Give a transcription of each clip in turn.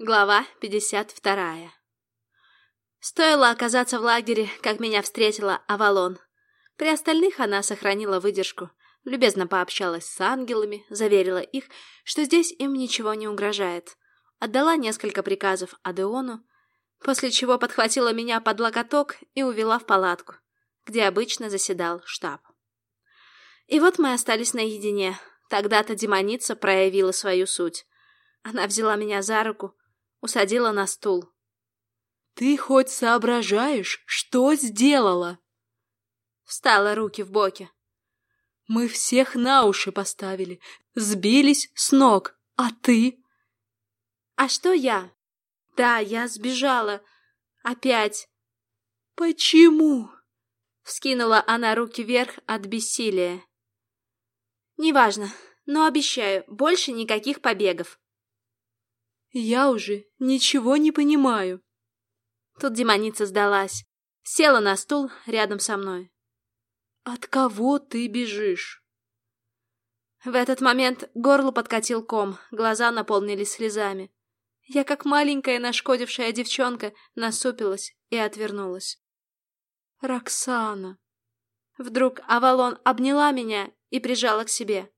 Глава 52 Стоило оказаться в лагере, как меня встретила Авалон. При остальных она сохранила выдержку, любезно пообщалась с ангелами, заверила их, что здесь им ничего не угрожает. Отдала несколько приказов Адеону, после чего подхватила меня под локоток и увела в палатку, где обычно заседал штаб. И вот мы остались наедине. Тогда-то демоница проявила свою суть. Она взяла меня за руку, усадила на стул. «Ты хоть соображаешь, что сделала?» Встала руки в боки. «Мы всех на уши поставили, сбились с ног, а ты?» «А что я?» «Да, я сбежала. Опять». «Почему?» Вскинула она руки вверх от бессилия. «Неважно, но обещаю, больше никаких побегов». Я уже ничего не понимаю. Тут демоница сдалась. Села на стул рядом со мной. От кого ты бежишь? В этот момент горло подкатил ком, глаза наполнились слезами. Я, как маленькая нашкодившая девчонка, насупилась и отвернулась. «Роксана!» Вдруг Авалон обняла меня и прижала к себе.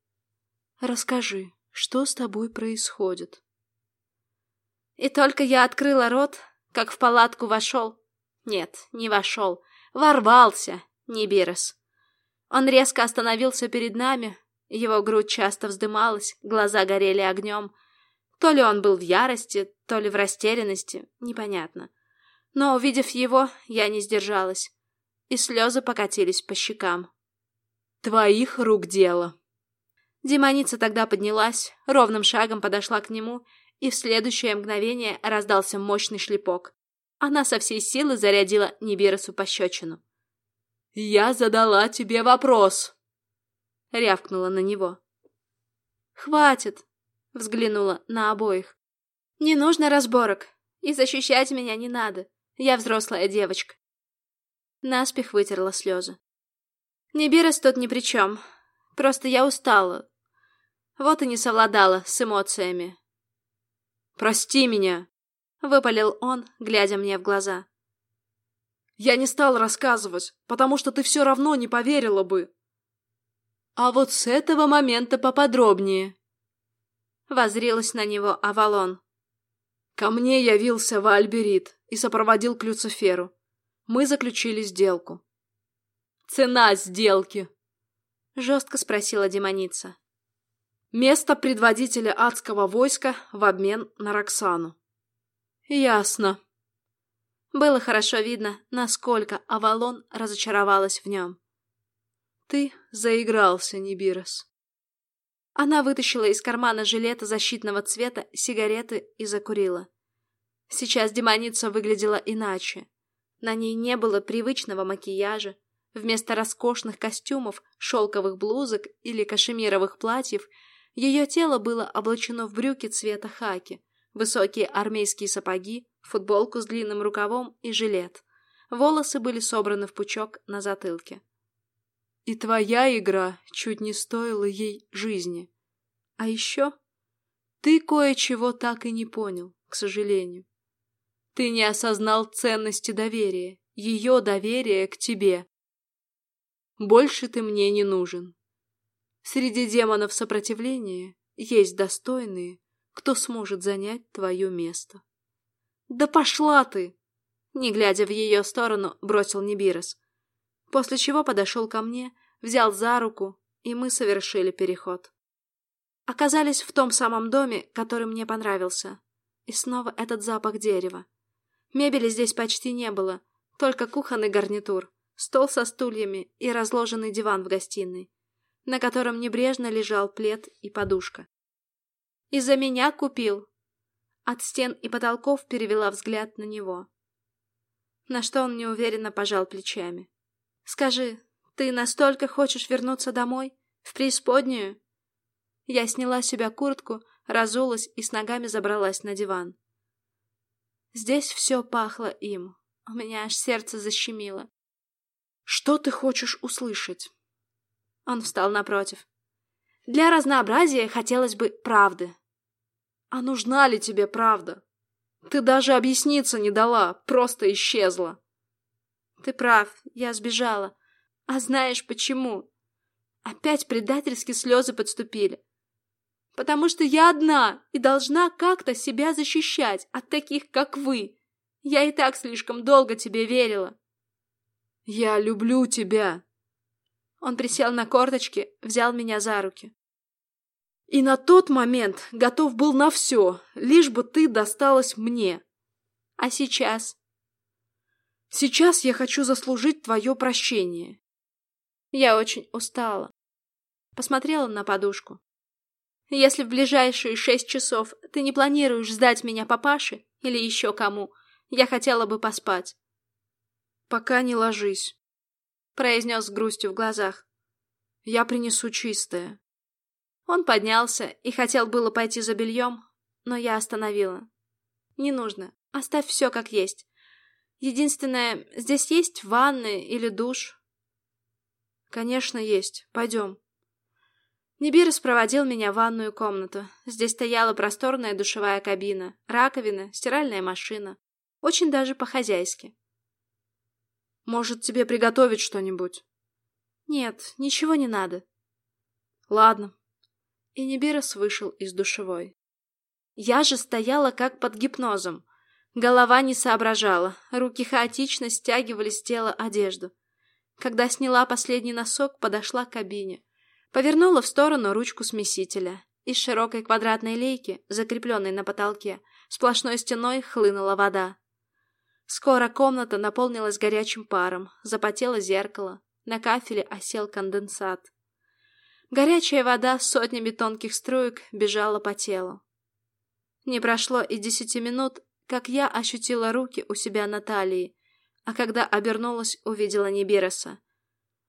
«Расскажи, что с тобой происходит?» И только я открыла рот, как в палатку вошел. Нет, не вошел. Ворвался Нибирос. Он резко остановился перед нами. Его грудь часто вздымалась, глаза горели огнем. То ли он был в ярости, то ли в растерянности, непонятно. Но, увидев его, я не сдержалась, и слезы покатились по щекам. «Твоих рук дело!» Демоница тогда поднялась, ровным шагом подошла к нему и в следующее мгновение раздался мощный шлепок. Она со всей силы зарядила Нибиросу пощечину. «Я задала тебе вопрос!» — рявкнула на него. «Хватит!» — взглянула на обоих. «Не нужно разборок, и защищать меня не надо. Я взрослая девочка». Наспех вытерла слезы. Нибирос тут ни при чем. Просто я устала. Вот и не совладала с эмоциями. Прости меня!» — выпалил он, глядя мне в глаза. «Я не стал рассказывать, потому что ты все равно не поверила бы». «А вот с этого момента поподробнее». Возрилась на него Авалон. «Ко мне явился Вальберит и сопроводил к Люциферу. Мы заключили сделку». «Цена сделки?» — жестко спросила демоница. Место предводителя адского войска в обмен на Роксану. Ясно. Было хорошо видно, насколько Авалон разочаровалась в нем. Ты заигрался, Нибирос. Она вытащила из кармана жилета защитного цвета сигареты и закурила. Сейчас демоница выглядела иначе. На ней не было привычного макияжа. Вместо роскошных костюмов, шелковых блузок или кашемировых платьев – ее тело было облачено в брюки цвета хаки, высокие армейские сапоги, футболку с длинным рукавом и жилет. Волосы были собраны в пучок на затылке. И твоя игра чуть не стоила ей жизни. А еще ты кое-чего так и не понял, к сожалению. Ты не осознал ценности доверия, ее доверия к тебе. Больше ты мне не нужен. Среди демонов сопротивления есть достойные, кто сможет занять твое место. «Да пошла ты!» Не глядя в ее сторону, бросил Нибирос. После чего подошел ко мне, взял за руку, и мы совершили переход. Оказались в том самом доме, который мне понравился. И снова этот запах дерева. Мебели здесь почти не было, только кухонный гарнитур, стол со стульями и разложенный диван в гостиной на котором небрежно лежал плед и подушка. «Из-за меня купил!» От стен и потолков перевела взгляд на него. На что он неуверенно пожал плечами. «Скажи, ты настолько хочешь вернуться домой? В преисподнюю?» Я сняла с себя куртку, разулась и с ногами забралась на диван. Здесь все пахло им. У меня аж сердце защемило. «Что ты хочешь услышать?» Он встал напротив. Для разнообразия хотелось бы правды. А нужна ли тебе правда? Ты даже объясниться не дала, просто исчезла. Ты прав, я сбежала. А знаешь почему? Опять предательски слезы подступили. Потому что я одна и должна как-то себя защищать от таких, как вы. Я и так слишком долго тебе верила. Я люблю тебя. Он присел на корточки, взял меня за руки. И на тот момент готов был на все, лишь бы ты досталась мне. А сейчас? Сейчас я хочу заслужить твое прощение. Я очень устала. Посмотрела на подушку. Если в ближайшие шесть часов ты не планируешь сдать меня папаше или еще кому, я хотела бы поспать. Пока не ложись, произнес с грустью в глазах. Я принесу чистое. Он поднялся и хотел было пойти за бельем, но я остановила. Не нужно, оставь все как есть. Единственное, здесь есть ванны или душ. Конечно, есть. Пойдем. Нибирос проводил меня в ванную комнату. Здесь стояла просторная душевая кабина, раковина, стиральная машина. Очень даже по-хозяйски. Может, тебе приготовить что-нибудь? Нет, ничего не надо. Ладно. И Нибирос вышел из душевой. Я же стояла как под гипнозом. Голова не соображала, руки хаотично стягивали с тела одежду. Когда сняла последний носок, подошла к кабине. Повернула в сторону ручку смесителя. Из широкой квадратной лейки, закрепленной на потолке, сплошной стеной хлынула вода. Скоро комната наполнилась горячим паром, запотело зеркало, на кафеле осел конденсат. Горячая вода с сотнями тонких струек бежала по телу. Не прошло и десяти минут, как я ощутила руки у себя на талии, а когда обернулась, увидела Нибироса.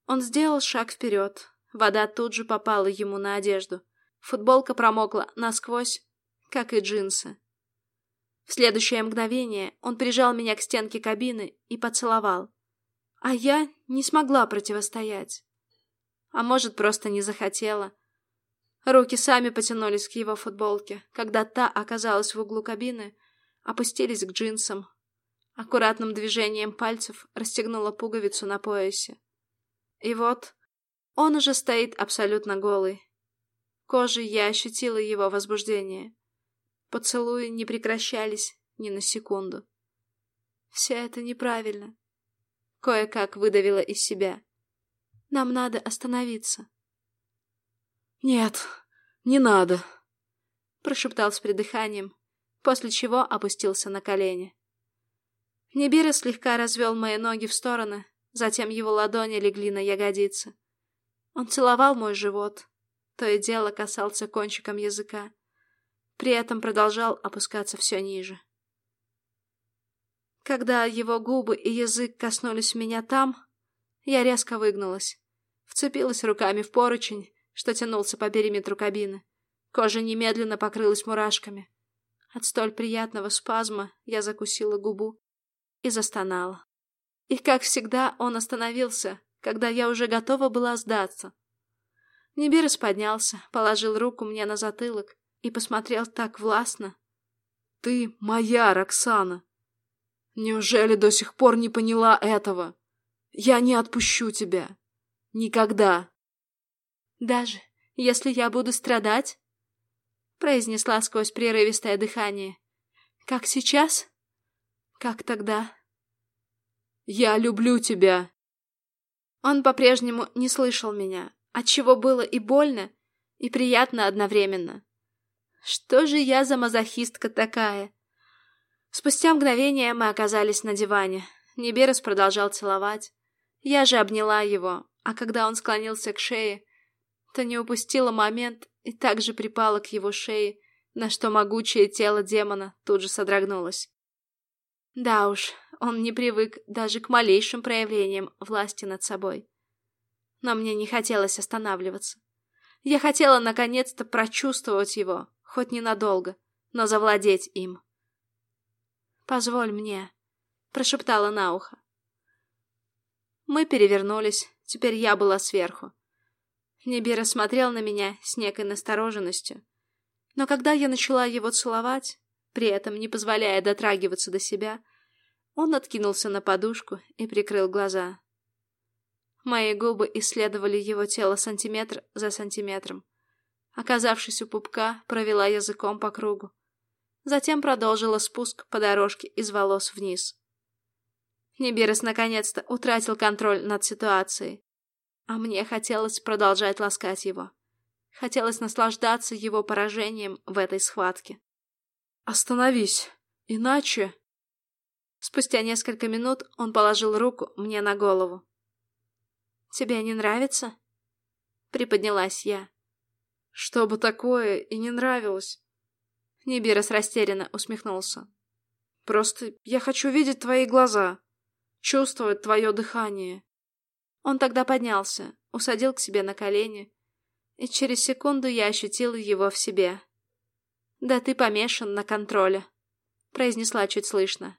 Он сделал шаг вперед, Вода тут же попала ему на одежду. Футболка промокла насквозь, как и джинсы. В следующее мгновение он прижал меня к стенке кабины и поцеловал. А я не смогла противостоять. А может, просто не захотела. Руки сами потянулись к его футболке, когда та оказалась в углу кабины, опустились к джинсам. Аккуратным движением пальцев расстегнула пуговицу на поясе. И вот он уже стоит абсолютно голый. Кожей я ощутила его возбуждение. Поцелуи не прекращались ни на секунду. Все это неправильно. Кое-как выдавила из себя. Нам надо остановиться. Нет, не надо, прошептал с придыханием, после чего опустился на колени. Небира слегка развел мои ноги в стороны, затем его ладони легли на ягодицы. Он целовал мой живот, то и дело касался кончиком языка, при этом продолжал опускаться все ниже. Когда его губы и язык коснулись меня там, я резко выгнулась, вцепилась руками в поручень, что тянулся по периметру кабины. Кожа немедленно покрылась мурашками. От столь приятного спазма я закусила губу и застонала. И, как всегда, он остановился, когда я уже готова была сдаться. Небирос поднялся, положил руку мне на затылок и посмотрел так властно. «Ты моя, Роксана! Неужели до сих пор не поняла этого? Я не отпущу тебя. Никогда!» «Даже если я буду страдать?» произнесла сквозь прерывистое дыхание. «Как сейчас? Как тогда?» «Я люблю тебя!» Он по-прежнему не слышал меня, отчего было и больно, и приятно одновременно. Что же я за мазохистка такая? Спустя мгновение мы оказались на диване. Неберес продолжал целовать. Я же обняла его, а когда он склонился к шее, то не упустила момент и также припала к его шее, на что могучее тело демона тут же содрогнулось. Да уж, он не привык даже к малейшим проявлениям власти над собой. Но мне не хотелось останавливаться. Я хотела наконец-то прочувствовать его, хоть ненадолго, но завладеть им. «Позволь мне», — прошептала на ухо. Мы перевернулись, теперь я была сверху. Небира смотрел на меня с некой настороженностью. Но когда я начала его целовать, при этом не позволяя дотрагиваться до себя, он откинулся на подушку и прикрыл глаза. Мои губы исследовали его тело сантиметр за сантиметром. Оказавшись у пупка, провела языком по кругу. Затем продолжила спуск по дорожке из волос вниз. Небирос наконец-то утратил контроль над ситуацией. А мне хотелось продолжать ласкать его. Хотелось наслаждаться его поражением в этой схватке. «Остановись, иначе...» Спустя несколько минут он положил руку мне на голову. «Тебе не нравится?» Приподнялась я. «Что бы такое и не нравилось?» Нибирос растерянно усмехнулся. «Просто я хочу видеть твои глаза, чувствовать твое дыхание». Он тогда поднялся, усадил к себе на колени, и через секунду я ощутила его в себе. «Да ты помешан на контроле», — произнесла чуть слышно.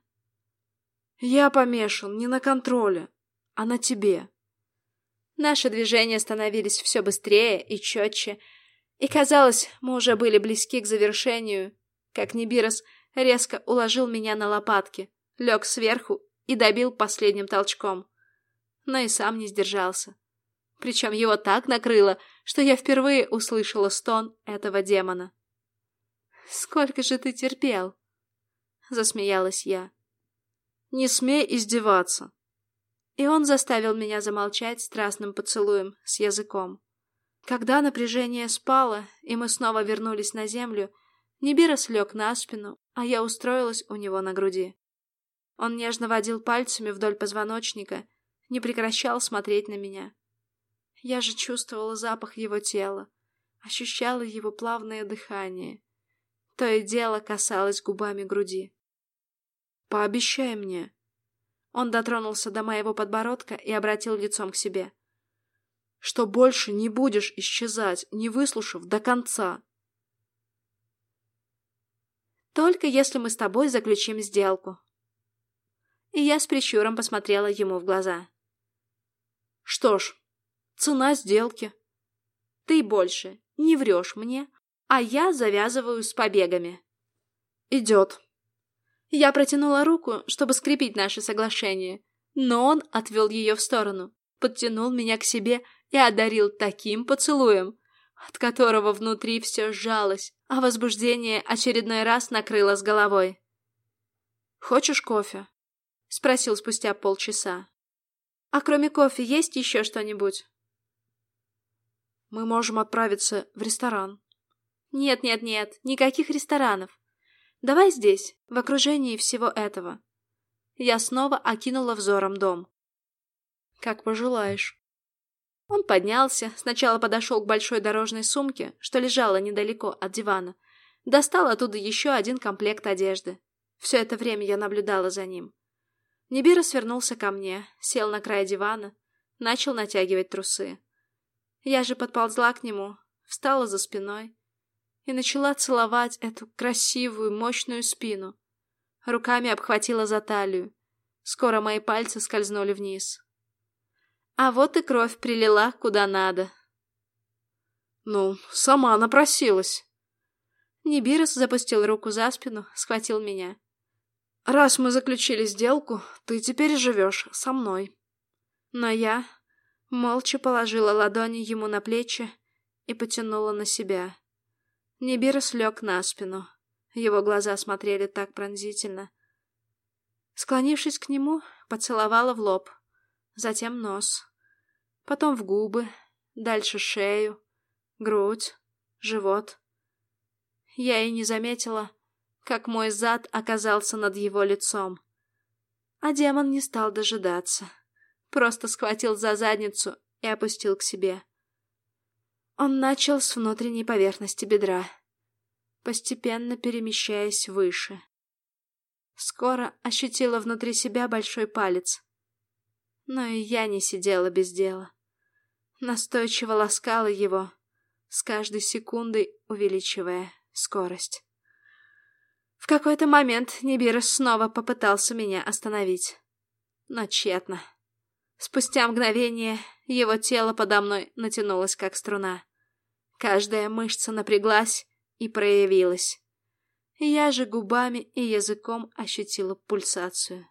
«Я помешан не на контроле, а на тебе». Наши движения становились все быстрее и четче, и, казалось, мы уже были близки к завершению, как Нибирос резко уложил меня на лопатки, лег сверху и добил последним толчком. Но и сам не сдержался. Причем его так накрыло, что я впервые услышала стон этого демона. «Сколько же ты терпел?» Засмеялась я. «Не смей издеваться!» И он заставил меня замолчать страстным поцелуем с языком. Когда напряжение спало, и мы снова вернулись на землю, Нибирос лег на спину, а я устроилась у него на груди. Он нежно водил пальцами вдоль позвоночника, не прекращал смотреть на меня. Я же чувствовала запах его тела, ощущала его плавное дыхание. То и дело касалось губами груди. «Пообещай мне». Он дотронулся до моего подбородка и обратил лицом к себе. «Что больше не будешь исчезать, не выслушав до конца». «Только если мы с тобой заключим сделку». И я с прищуром посмотрела ему в глаза. «Что ж, цена сделки». «Ты больше не врешь мне, а я завязываю с побегами. Идет. Я протянула руку, чтобы скрепить наше соглашение, но он отвел ее в сторону, подтянул меня к себе и одарил таким поцелуем, от которого внутри все сжалось, а возбуждение очередной раз накрыло с головой. «Хочешь кофе?» — спросил спустя полчаса. «А кроме кофе есть еще что-нибудь?» «Мы можем отправиться в ресторан», нет-нет-нет, никаких ресторанов. Давай здесь, в окружении всего этого. Я снова окинула взором дом. Как пожелаешь. Он поднялся, сначала подошел к большой дорожной сумке, что лежала недалеко от дивана, достал оттуда еще один комплект одежды. Все это время я наблюдала за ним. Нибира свернулся ко мне, сел на край дивана, начал натягивать трусы. Я же подползла к нему, встала за спиной, и начала целовать эту красивую, мощную спину. Руками обхватила за талию. Скоро мои пальцы скользнули вниз. А вот и кровь прилила куда надо. Ну, сама напросилась. Нибирос запустил руку за спину, схватил меня. Раз мы заключили сделку, ты теперь живешь со мной. Но я молча положила ладони ему на плечи и потянула на себя. Нибирос лег на спину. Его глаза смотрели так пронзительно. Склонившись к нему, поцеловала в лоб, затем нос, потом в губы, дальше шею, грудь, живот. Я и не заметила, как мой зад оказался над его лицом. А демон не стал дожидаться, просто схватил за задницу и опустил к себе. Он начал с внутренней поверхности бедра, постепенно перемещаясь выше. Скоро ощутила внутри себя большой палец. Но и я не сидела без дела. Настойчиво ласкала его, с каждой секундой увеличивая скорость. В какой-то момент Нибирос снова попытался меня остановить. Но тщетно. Спустя мгновение его тело подо мной натянулось, как струна. Каждая мышца напряглась и проявилась. Я же губами и языком ощутила пульсацию.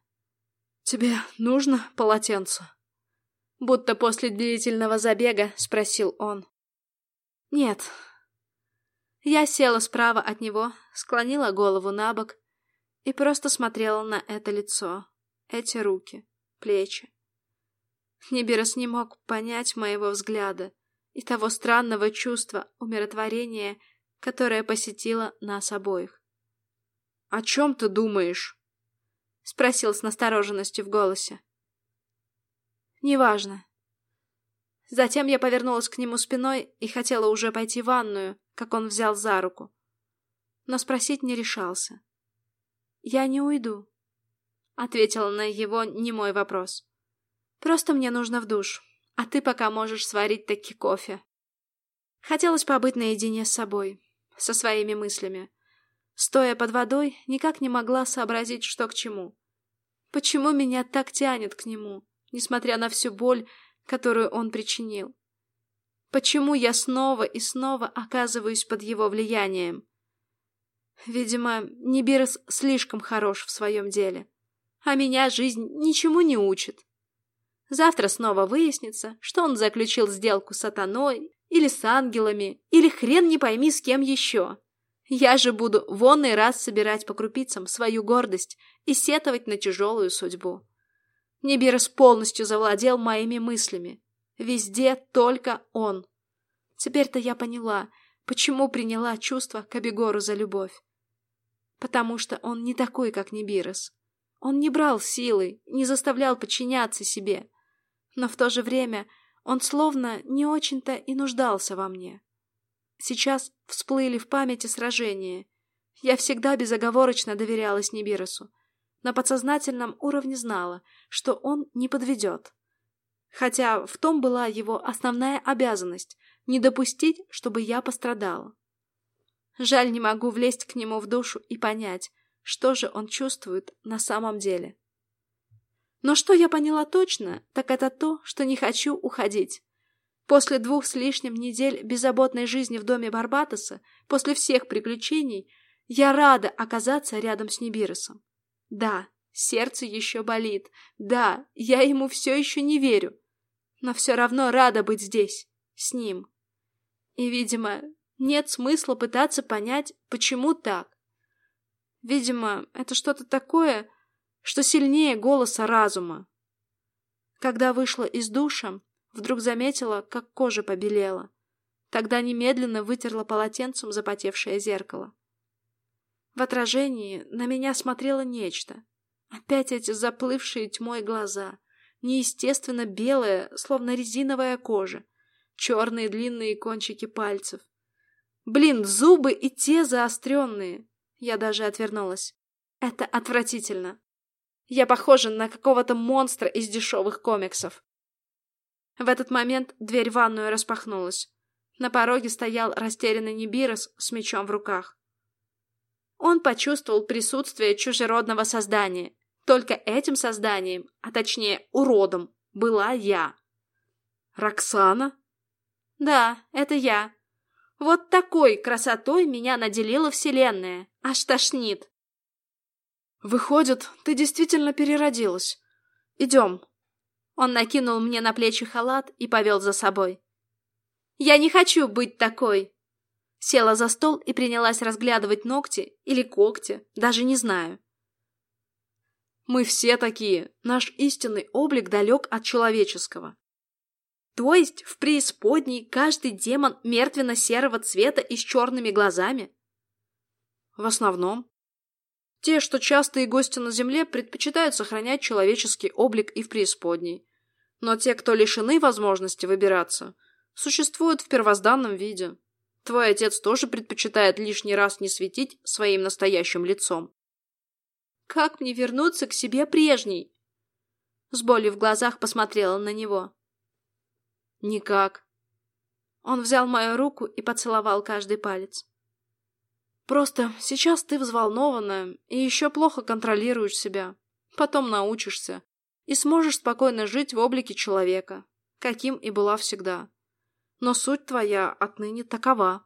«Тебе нужно полотенце?» Будто после длительного забега спросил он. «Нет». Я села справа от него, склонила голову на бок и просто смотрела на это лицо, эти руки, плечи. Нибирос не мог понять моего взгляда и того странного чувства умиротворения, которое посетило нас обоих. «О чем ты думаешь?» — спросил с настороженностью в голосе. «Неважно». Затем я повернулась к нему спиной и хотела уже пойти в ванную, как он взял за руку. Но спросить не решался. «Я не уйду», — ответила на его немой вопрос. «Просто мне нужно в душ, а ты пока можешь сварить таки кофе». Хотелось побыть наедине с собой, со своими мыслями. Стоя под водой, никак не могла сообразить, что к чему. Почему меня так тянет к нему, несмотря на всю боль, которую он причинил? Почему я снова и снова оказываюсь под его влиянием? Видимо, Нибирос слишком хорош в своем деле. А меня жизнь ничему не учит. Завтра снова выяснится, что он заключил сделку с сатаной, или с ангелами, или хрен не пойми с кем еще. Я же буду вон и раз собирать по крупицам свою гордость и сетовать на тяжелую судьбу. Нибирос полностью завладел моими мыслями. Везде только он. Теперь-то я поняла, почему приняла чувство к Абегору за любовь потому что он не такой, как Нибирос. Он не брал силы, не заставлял подчиняться себе. Но в то же время он словно не очень-то и нуждался во мне. Сейчас всплыли в памяти сражения. Я всегда безоговорочно доверялась Нибиросу. На подсознательном уровне знала, что он не подведет. Хотя в том была его основная обязанность — не допустить, чтобы я пострадала. Жаль, не могу влезть к нему в душу и понять, что же он чувствует на самом деле. Но что я поняла точно, так это то, что не хочу уходить. После двух с лишним недель беззаботной жизни в доме Барбатоса, после всех приключений, я рада оказаться рядом с Нибиросом. Да, сердце еще болит. Да, я ему все еще не верю. Но все равно рада быть здесь, с ним. И, видимо, нет смысла пытаться понять, почему так. Видимо, это что-то такое, что сильнее голоса разума. Когда вышла из душа, вдруг заметила, как кожа побелела. Тогда немедленно вытерла полотенцем запотевшее зеркало. В отражении на меня смотрело нечто. Опять эти заплывшие тьмой глаза, неестественно белая, словно резиновая кожа, черные длинные кончики пальцев, Блин, зубы и те заостренные. Я даже отвернулась. Это отвратительно. Я похожа на какого-то монстра из дешевых комиксов. В этот момент дверь в ванную распахнулась. На пороге стоял растерянный Нибирос с мечом в руках. Он почувствовал присутствие чужеродного создания. Только этим созданием, а точнее уродом, была я. «Роксана?» «Да, это я. Вот такой красотой меня наделила Вселенная. Аж тошнит. Выходит, ты действительно переродилась. Идем. Он накинул мне на плечи халат и повел за собой. Я не хочу быть такой. Села за стол и принялась разглядывать ногти или когти, даже не знаю. Мы все такие. Наш истинный облик далек от человеческого. То есть в преисподней каждый демон мертвенно-серого цвета и с черными глазами? В основном. Те, что частые гости на земле, предпочитают сохранять человеческий облик и в преисподней. Но те, кто лишены возможности выбираться, существуют в первозданном виде. Твой отец тоже предпочитает лишний раз не светить своим настоящим лицом. Как мне вернуться к себе прежней? С болью в глазах посмотрела на него. Никак. Он взял мою руку и поцеловал каждый палец. Просто сейчас ты взволнована и еще плохо контролируешь себя. Потом научишься и сможешь спокойно жить в облике человека, каким и была всегда. Но суть твоя отныне такова.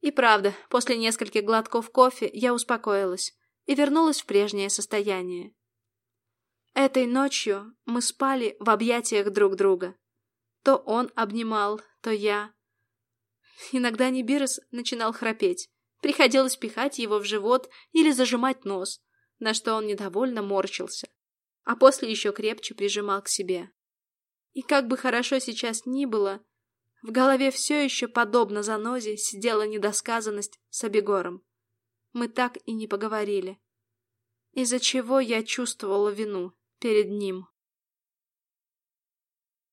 И правда, после нескольких глотков кофе я успокоилась и вернулась в прежнее состояние. Этой ночью мы спали в объятиях друг друга. То он обнимал, то я. Иногда Нибирос начинал храпеть. Приходилось пихать его в живот или зажимать нос, на что он недовольно морщился, а после еще крепче прижимал к себе. И как бы хорошо сейчас ни было, в голове все еще, подобно занозе, сидела недосказанность с Абегором. Мы так и не поговорили. Из-за чего я чувствовала вину перед ним.